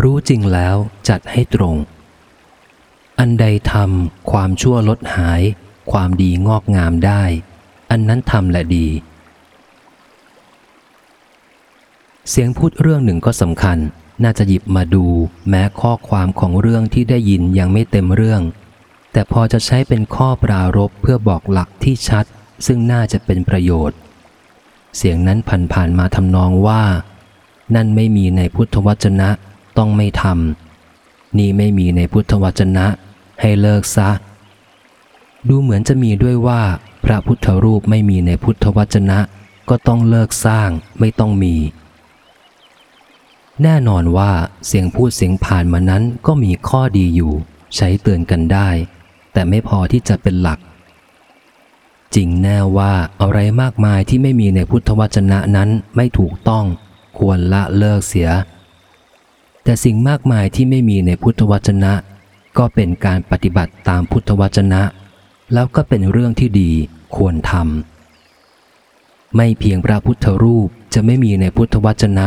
รู้จริงแล้วจัดให้ตรง อันใดทำความชั่วลดหาย ความดีงอกงามได้ อันนั้นทำและดี เสียงพูดเรื่องหนึ่งก็สำคัญ น่าจะหยิบมาดูแม้ข้อความของเรื่องที่ได้ยินยังไม่เต็มเรื่อง แต่พอจะใช้เป็นข้อปรารบเพื่อบอกหลักที่ชัด ซึ่งน่าจะเป็นประโยชน์ เสียงนั้นผ่านๆมาทำนองว่า นั่นไม่มีในพุทธวจนะ ต้องไม่ทำนี่ไม่มีในพุทธวจนะให้เลิกซะ ดูเหมือนจะมีด้วยว่า พระพุทธรูปไม่มีในพุทธวจนะ ก็ต้องเลิกสร้างไม่ต้องมี แน่นอนว่าเสียงพูดเสียงผ่านมานั้นก็มีข้อดีอยู่ ใช้เตือนกันได้ แต่ไม่พอที่จะเป็นหลัก จริงแน่ว่าอะไรมากมายที่ไม่มีในพุทธวจนะนั้นไม่ถูกต้อง ควรละเลิกเสีย แต่สิ่งมากมายที่ไม่มีในพุทธวจนะ ก็เป็นการปฏิบัติตามพุทธวจนะ แล้วก็เป็นเรื่องที่ดีควรทำไม่เพียงพระพุทธรูปจะไม่มีในพุทธวจนะ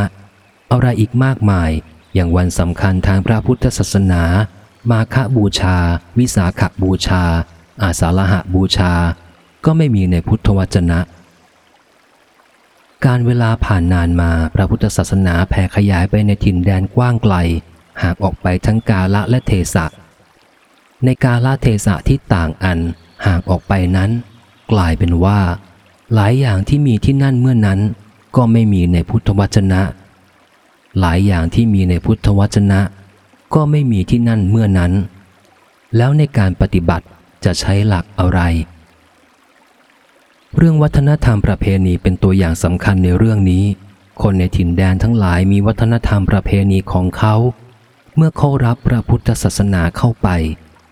อะไรอีกมากมายอย่างวันสำคัญทางพระพุทธศาสนา มาฆบูชา วิสาขบูชา อาสาฬหะบูชา ก็ไม่มีในพุทธวจนะ การเวลาผ่านนานมาพระพุทธศาสนาแผ่ขยายไปในถิ่นแดนกว้างไกล หากออกไปทั้งกาละและเทศะในกาละเทศะที่ต่างอันหากออกไปนั้น กลายเป็นว่า หลายอย่างที่มีที่นั่นเมื่อนั้น ก็ไม่มีในพุทธวจนะ หลายอย่างที่มีในพุทธวจนะ ก็ไม่มีที่นั่นเมื่อนั้น แล้วในการปฏิบัติจะใช้หลักอะไร เรื่องวัฒนธรรมประเพณีเป็นตัวอย่างสำคัญในเรื่องนี้ คนในถิ่นแดนทั้งหลายมีวัฒนธรรมประเพณีของเขา เมื่อเขารับพระพุทธศาสนาเข้าไป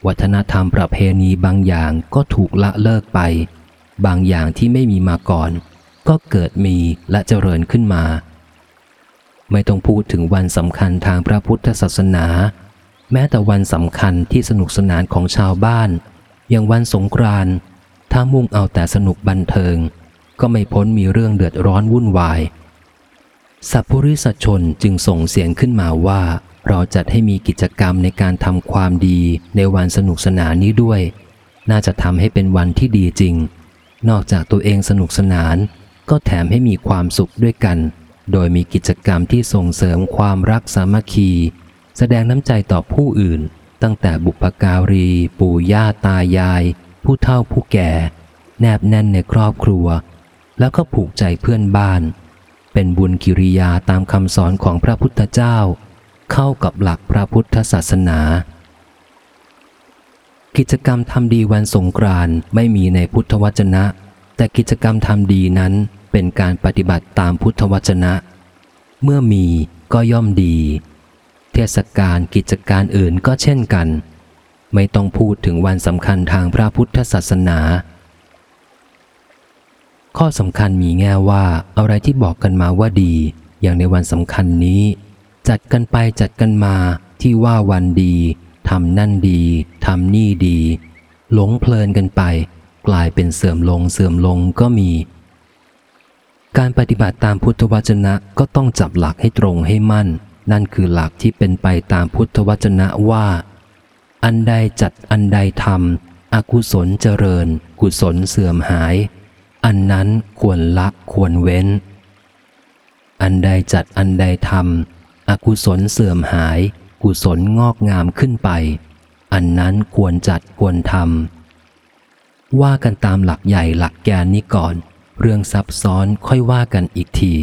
วัฒนธรรมประเพณีบางอย่างก็ถูกละเลิกไป บางอย่างที่ไม่มีมาก่อน ก็เกิดมีและเจริญขึ้นมา ไม่ต้องพูดถึงวันสำคัญทางพระพุทธศาสนา แม้แต่วันสำคัญที่สนุกสนานของชาวบ้าน อย่างวันสงกรานต์ ถ้ามุ่งเอาแต่สนุกบันเทิง ก็ไม่พ้นมีเรื่องเดือดร้อนวุ่นวาย สัพพุริสชนจึงส่งเสียงขึ้นมาว่า เราจัดให้มีกิจกรรมในการทำความดีในวันสนุกสนานนี้ด้วย น่าจะทำให้เป็นวันที่ดีจริง นอกจากตัวเองสนุกสนาน ก็แถมให้มีความสุขด้วยกัน โดยมีกิจกรรมที่ส่งเสริมความรักสามัคคี แสดงน้ำใจต่อผู้อื่น ตั้งแต่บุพการี ปู่ย่าตายาย ผู้เฒ่าผู้แก่ แนบแน่นในครอบครัว แล้วก็ผูกใจเพื่อนบ้าน เป็นบุญกิริยาตามคำสอนของพระพุทธเจ้า เข้ากับหลักพระพุทธศาสนา กิจกรรมทำดีวันสงกรานต์ไม่มีในพุทธวจนะ แต่กิจกรรมทำดีนั้นเป็นการปฏิบัติตามพุทธวจนะ เมื่อมีก็ย่อมดี เทศกาลกิจการอื่นก็เช่นกัน ไม่ต้องพูดถึงวันสำคัญทางพระพุทธศาสนา ข้อสำคัญมีแง่ว่าอะไรที่บอกกันมาว่าดี อย่างในวันสำคัญนี้ จัดกันไปจัดกันมาที่ว่าวันดีทำนั่นดีทำนี่ดี หลงเพลินกันไป กลายเป็นเสื่อมลงเสื่อมลงก็มี การปฏิบัติตามพุทธวจนะก็ต้องจับหลักให้ตรงให้มั่น นั่นคือหลักที่เป็นไปตามพุทธวจนะว่า อันใดจัดอันใดทำอกุศลเจริญ กุศลเสื่อมหาย อันนั้นควรละควรเว้น อันใดจัดอันใดทำอกุศลเสื่อมหาย กุศลงอกงามขึ้นไป อันนั้นควรจัดควรทำว่ากันตามหลักใหญ่หลักแกนนี้ก่อน เรื่องซับซ้อนค่อยว่ากันอีกที